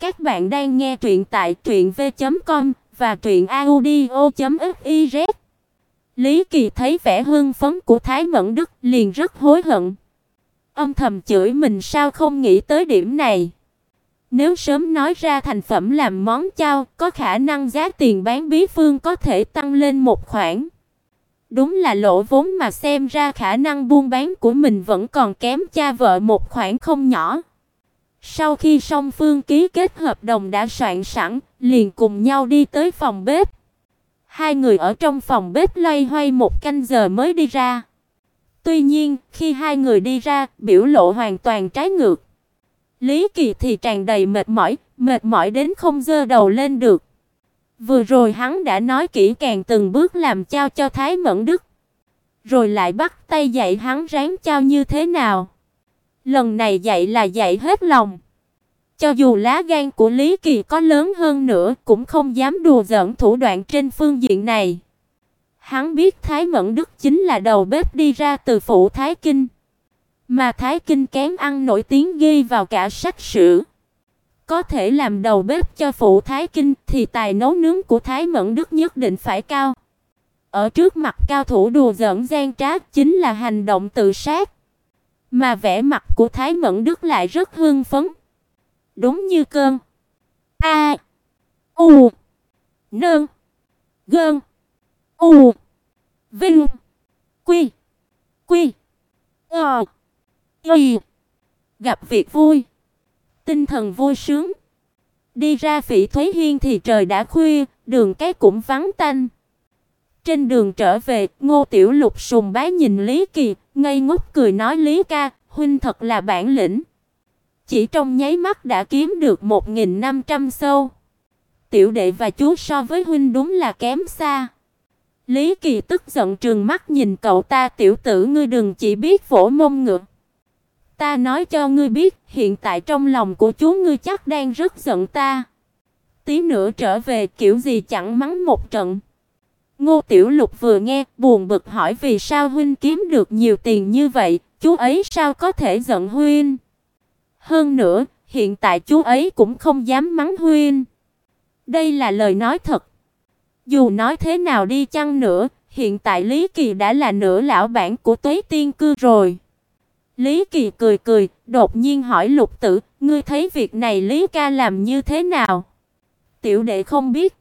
Các bạn đang nghe truyện tại truyệnv.com và truyệnaudio.fiz. Lý Kỳ thấy vẻ hưng phấn của Thái Mẫn Đức liền rất hối hận. Âm thầm chửi mình sao không nghĩ tới điểm này. Nếu sớm nói ra thành phẩm làm món chao, có khả năng giá tiền bán bí phương có thể tăng lên một khoản. Đúng là lỗ vốn mà xem ra khả năng buôn bán của mình vẫn còn kém cha vợ một khoản không nhỏ. Sau khi song phương ký kết hợp đồng đã soạn sẵn, liền cùng nhau đi tới phòng bếp. Hai người ở trong phòng bếp loay hoay một canh giờ mới đi ra. Tuy nhiên, khi hai người đi ra, biểu lộ hoàn toàn trái ngược. Lý Kỳ thì tràn đầy mệt mỏi, mệt mỏi đến không dơ đầu lên được. Vừa rồi hắn đã nói kỹ càng từng bước làm trao cho Thái Mẫn Đức, rồi lại bắt tay dạy hắn ráng trao như thế nào. Lần này dạy là dạy hết lòng. Cho dù lá gan của Lý Kỳ có lớn hơn nữa, cũng không dám đùa giỡn thủ đoạn trên phương diện này. Hắn biết Thái Mẫn Đức chính là đầu bếp đi ra từ phủ Thái Kinh, mà Thái Kinh kén ăn nổi tiếng ghi vào cả sách sử. Có thể làm đầu bếp cho phụ Thái Kinh thì tài nấu nướng của Thái Mẫn Đức nhất định phải cao. Ở trước mặt cao thủ đùa giỡn gian trá chính là hành động tự sát. Mà vẻ mặt của Thái Mẫn Đức lại rất hưng phấn. Đúng như cơn. A. U. Nương. Gơn. U. Vinh. Quy. Quy. Ờ. Y. Gặp việc vui. Tinh thần vui sướng. Đi ra Phỉ Thúy Hiên thì trời đã khuya, đường cái cũng vắng tanh. Trên đường trở về, Ngô Tiểu Lục sùng bái nhìn Lý Kỳ, ngây ngốc cười nói Lý ca, huynh thật là bản lĩnh. Chỉ trong nháy mắt đã kiếm được 1500 sâu. Tiểu đệ và chú so với huynh đúng là kém xa. Lý Kỳ tức giận trừng mắt nhìn cậu ta, tiểu tử ngươi đừng chỉ biết vỗ mông ngựa. Ta nói cho ngươi biết, hiện tại trong lòng của chú ngươi chắc đang rất giận ta. Tí nữa trở về kiểu gì chẳng mắng một trận. Ngô Tiểu Lục vừa nghe, buồn bực hỏi vì sao huynh kiếm được nhiều tiền như vậy, chú ấy sao có thể giận huynh? Hơn nữa, hiện tại chú ấy cũng không dám mắng huynh. Đây là lời nói thật. Dù nói thế nào đi chăng nữa, hiện tại Lý Kỳ đã là nửa lão bản của Tuế Tiên cư rồi. Lý Kỳ cười cười, đột nhiên hỏi Lục Tử, ngươi thấy việc này Lý ca làm như thế nào? Tiểu đệ không biết.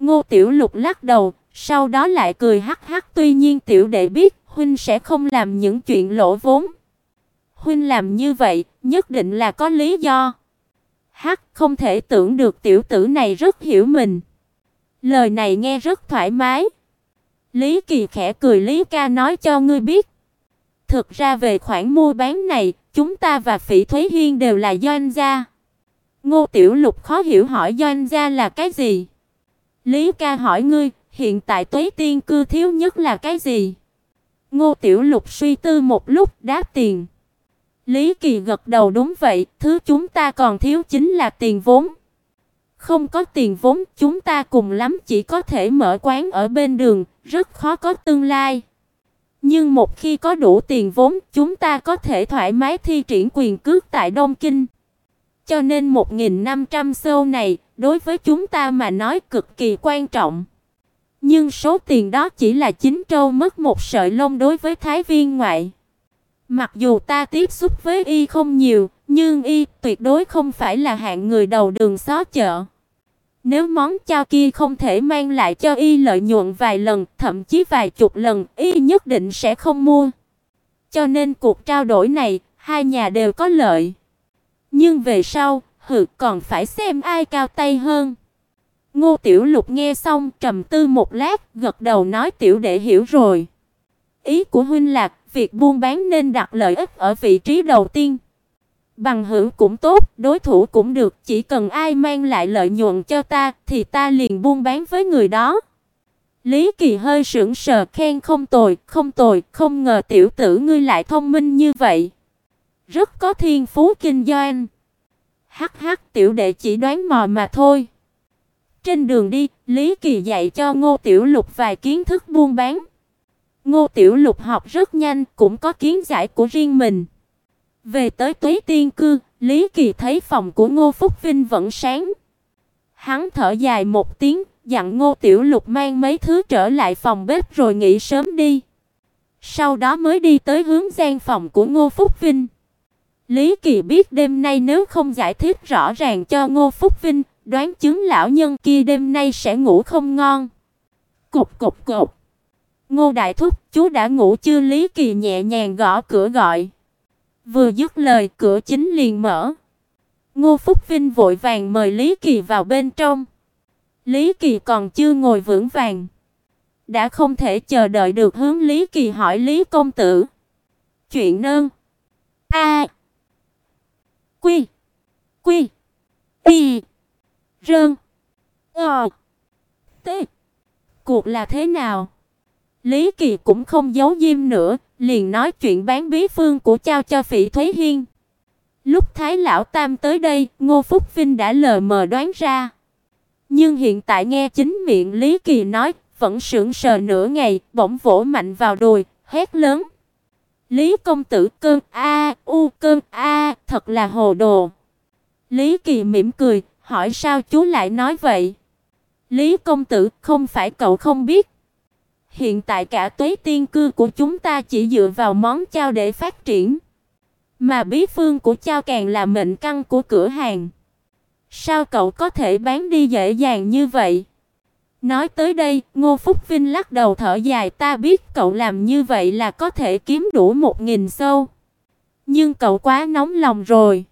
Ngô Tiểu Lục lắc đầu, sau đó lại cười hắc hắc, tuy nhiên tiểu đệ biết huynh sẽ không làm những chuyện lỗ vốn. Huynh làm như vậy, nhất định là có lý do. Hắc, không thể tưởng được tiểu tử này rất hiểu mình. Lời này nghe rất thoải mái. Lý Kỳ khẽ cười, Lý ca nói cho ngươi biết, Thực ra về khoản mua bán này, chúng ta và Phỉ Thúy Hiên đều là doanh gia. Ngô Tiểu Lục khó hiểu hỏi doanh gia là cái gì? Lý ca hỏi ngươi, hiện tại Tuế Tiên cư thiếu nhất là cái gì? Ngô Tiểu Lục suy tư một lúc đáp tiền. Lý Kỳ gật đầu đúng vậy, thứ chúng ta còn thiếu chính là tiền vốn. Không có tiền vốn, chúng ta cùng lắm chỉ có thể mở quán ở bên đường, rất khó có tương lai. Nhưng một khi có đủ tiền vốn, chúng ta có thể thoải mái thi triển quyền cước tại Đông Kinh. Cho nên 1500 sâu này đối với chúng ta mà nói cực kỳ quan trọng. Nhưng số tiền đó chỉ là chín trâu mất một sợi lông đối với thái viên ngoại. Mặc dù ta tiếp xúc với y không nhiều, nhưng y tuyệt đối không phải là hạng người đầu đường xó chợ. Nếu món chao kia không thể mang lại cho y lợi nhuận vài lần, thậm chí vài chục lần, y nhất định sẽ không mua. Cho nên cuộc trao đổi này, hai nhà đều có lợi. Nhưng về sau, hự còn phải xem ai cao tay hơn. Ngô Tiểu Lục nghe xong, trầm tư một lát, gật đầu nói tiểu đệ hiểu rồi. Ý của huynh là việc buôn bán nên đặt lợi ích ở vị trí đầu tiên. Bằng hữu cũng tốt, đối thủ cũng được, chỉ cần ai mang lại lợi nhuận cho ta thì ta liền buôn bán với người đó. Lý Kỳ hơi sững sờ khen không tồi, không tồi, không ngờ tiểu tử ngươi lại thông minh như vậy. Rất có thiên phú kinh doanh. Hắc hắc tiểu đệ chỉ đoán mò mà thôi. Trên đường đi, Lý Kỳ dạy cho Ngô Tiểu Lục vài kiến thức buôn bán. Ngô Tiểu Lục học rất nhanh, cũng có kiến giải của riêng mình. Về tới Tuế Tiên cư, Lý Kỳ thấy phòng của Ngô Phúc Vinh vẫn sáng. Hắn thở dài một tiếng, dặn Ngô Tiểu Lục mang mấy thứ trở lại phòng bếp rồi nghỉ sớm đi. Sau đó mới đi tới hướng gian phòng của Ngô Phúc Vinh. Lý Kỳ biết đêm nay nếu không giải thích rõ ràng cho Ngô Phúc Vinh, đoán chứng lão nhân kia đêm nay sẽ ngủ không ngon. Cục cục cục. Ngô Đại Thúc, chú đã ngủ chưa? Lý Kỳ nhẹ nhàng gõ cửa gọi. Vừa dứt lời, cửa chính liền mở. Ngô Phúc Vinh vội vàng mời Lý Kỳ vào bên trong. Lý Kỳ còn chưa ngồi vững vàng, đã không thể chờ đợi được hướng Lý Kỳ hỏi Lý công tử. Chuyện nương. A. Quy. Quy. Y. Rơn. Ờ. T. Cuộc là thế nào? Lý Kỳ cũng không giấu diêm nữa, liền nói chuyện bán bí phương của trao cho Phỉ Thúy Hiên. Lúc Thái lão tam tới đây, Ngô Phúc Vinh đã lờ mờ đoán ra. Nhưng hiện tại nghe chính miệng Lý Kỳ nói, vẫn sững sờ nửa ngày, bỗng vỗ mạnh vào đùi, hét lớn: "Lý công tử cơn a u cơn a, thật là hồ đồ." Lý Kỳ mỉm cười, hỏi sao chú lại nói vậy? Lý công tử, không phải cậu không biết. Hiện tại cả tuế tiên cư của chúng ta chỉ dựa vào món chao để phát triển, mà bí phương của chao càng là mệnh căn của cửa hàng. Sao cậu có thể bán đi dễ dàng như vậy? Nói tới đây, Ngô Phúc Vinh lắc đầu thở dài, ta biết cậu làm như vậy là có thể kiếm đủ một nghìn sâu. Nhưng cậu quá nóng lòng rồi.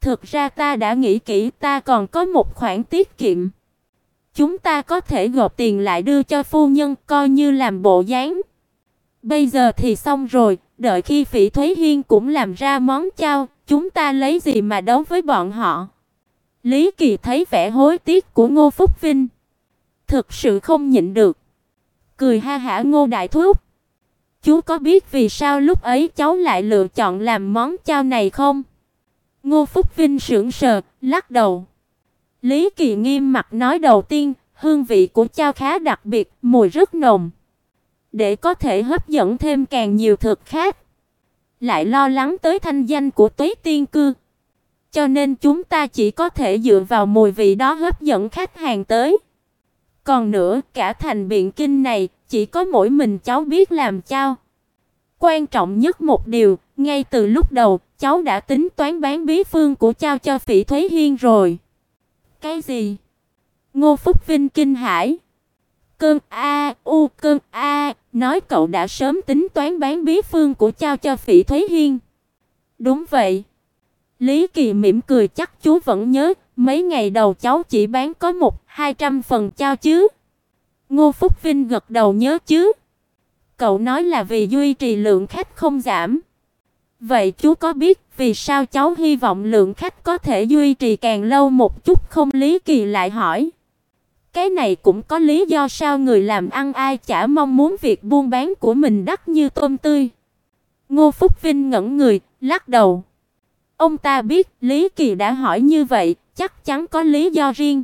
Thực ra ta đã nghĩ kỹ, ta còn có một khoản tiết kiệm. Chúng ta có thể gộp tiền lại đưa cho phu nhân coi như làm bộ dáng. Bây giờ thì xong rồi, đợi khi Phỉ Thúy Hiên cũng làm ra món chao, chúng ta lấy gì mà đấu với bọn họ? Lý Kỳ thấy vẻ hối tiếc của Ngô Phúc Vinh, thực sự không nhịn được, cười ha hả Ngô đại thúc. Chú có biết vì sao lúc ấy cháu lại lựa chọn làm món chao này không? Ngô Phúc Vinh sững sờ, lắc đầu. Lý Kỳ nghiêm mặt nói đầu tiên, hương vị của chao khá đặc biệt, mùi rất nồng. Để có thể hấp dẫn thêm càng nhiều thực khách, lại lo lắng tới thanh danh của Tuế Tiên cư. Cho nên chúng ta chỉ có thể dựa vào mùi vị đó hấp dẫn khách hàng tới. Còn nữa, cả thành biện kinh này chỉ có mỗi mình cháu biết làm chao. Quan trọng nhất một điều, ngay từ lúc đầu, cháu đã tính toán bán bí phương của trao cho Phỉ Thúy Hiên rồi. Cái gì? Ngô Phúc Vinh kinh hãi. Cơn a u cơn a, nói cậu đã sớm tính toán bán bí phương của trao cho Phỉ Thúy Hiên. Đúng vậy. Lý Kỳ mỉm cười chắc chú vẫn nhớ, mấy ngày đầu cháu chỉ bán có một hai trăm phần trao chứ. Ngô Phúc Vinh gật đầu nhớ chứ. Cậu nói là vì duy trì lượng khách không giảm. Vậy chú có biết vì sao cháu hy vọng lượng khách có thể duy trì càng lâu một chút không? Lý Kỳ lại hỏi. Cái này cũng có lý do sao người làm ăn ai chả mong muốn việc buôn bán của mình đắt như tôm tươi. Ngô Phúc Vinh ngẩn người, lắc đầu. Ông ta biết Lý Kỳ đã hỏi như vậy, chắc chắn có lý do riêng.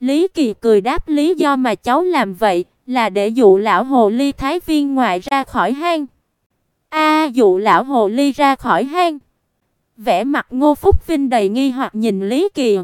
Lý Kỳ cười đáp lý do mà cháu làm vậy là để dụ lão hồ ly thái viên ngoại ra khỏi hang. Dụ lão hồ ly ra khỏi hang. Vẻ mặt Ngô Phúc Vinh đầy nghi hoặc nhìn Lý Kỳ.